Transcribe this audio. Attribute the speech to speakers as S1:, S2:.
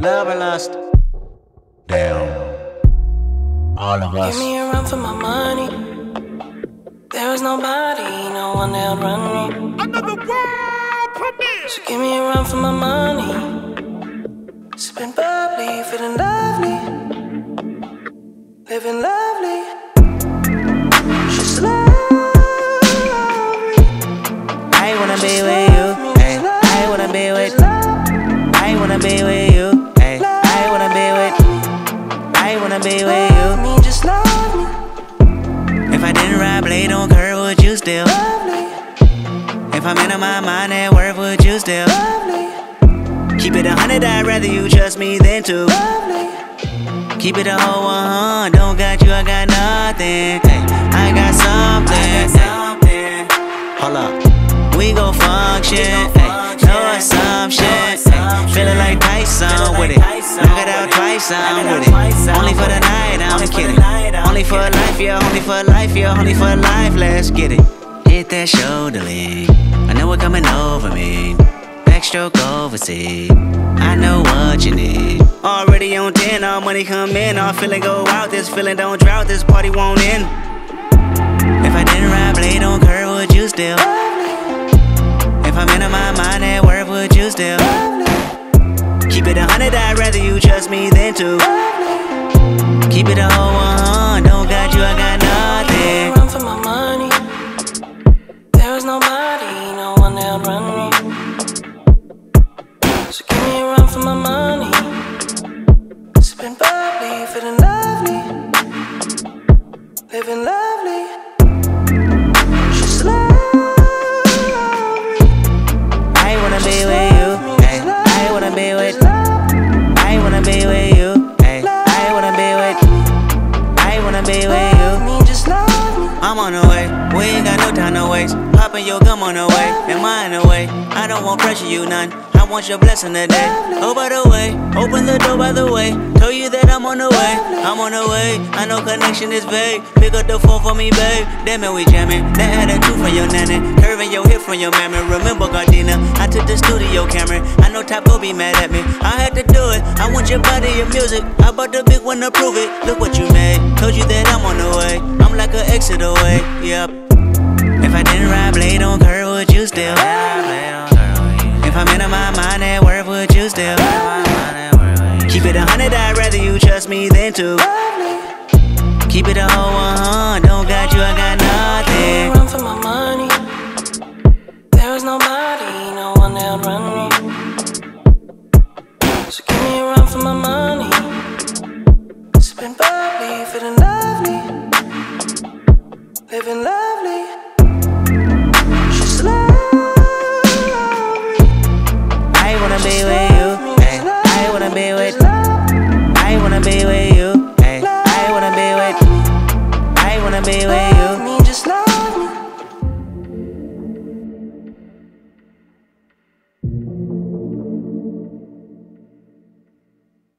S1: Love and lust? Damn. All of us.
S2: Give me a run for my money. There was nobody, no one that run me.
S3: Another world premiere.
S2: So give me a run for my money. Sipping bubbly, feeling lovely. Living lovely. She's lovely.
S4: I wanna be with you. I wanna be with. I wanna be with would you
S2: still? love me?
S4: If I'm in my mind at work, would you still?
S2: love me?
S4: Keep it a hundred, I'd rather you trust me than to
S2: love me.
S4: Keep it a whole one, don't got you, I got nothing. Hey, I got something. Hey, hold up, we gon' function. Hey, no assumption. Hey, feeling like Tyson with it. Knock it out twice, I'm with it. Only for the night, I'm kidding. Only for life, yeah, only for life, yeah, only for life. Let's get it. Hit that shoulder lean. I know it coming over me. Backstroke overseas. I know what you need. Already on 10, all money come in. All feeling go out. This feeling don't drought. This party won't end. If I didn't ride blade on curve, would you still? If I'm in my mind at work, would you still? Keep it a hundred, I'd rather you trust me than to. Keep it a whole
S2: nobody, no one that run me. So give me a run for my money. Sipping bubbly, feeling lovely, living lovely. She's lovely.
S4: I wanna be with you. I wanna be with. I wanna be with you. I wanna be with. I wanna be with I'm on the way. We ain't got no time to waste. Poppin' your gum on the way. In the way? I don't want pressure, you none. I want your blessing today. Oh, by the way, open the door by the way. Tell you that I'm on the way. I'm on the way. I know connection is vague. Pick up the phone for me, babe. Damn it, we jamming. That had a two from your nanny. Curving your hip from your mammy. Remember, Gardena, I took the studio camera. I know go be mad at me. I had to do it. I want your body, your music. I bought the big one to prove it. Look what you made. Told you that I'm on the way. Like an exit away. Yep. If I didn't ride blade on curve, would you still? If I'm in my mind at work, would you still? Keep it a hundred, I'd rather you trust me than two. Keep it a whole one, Living life.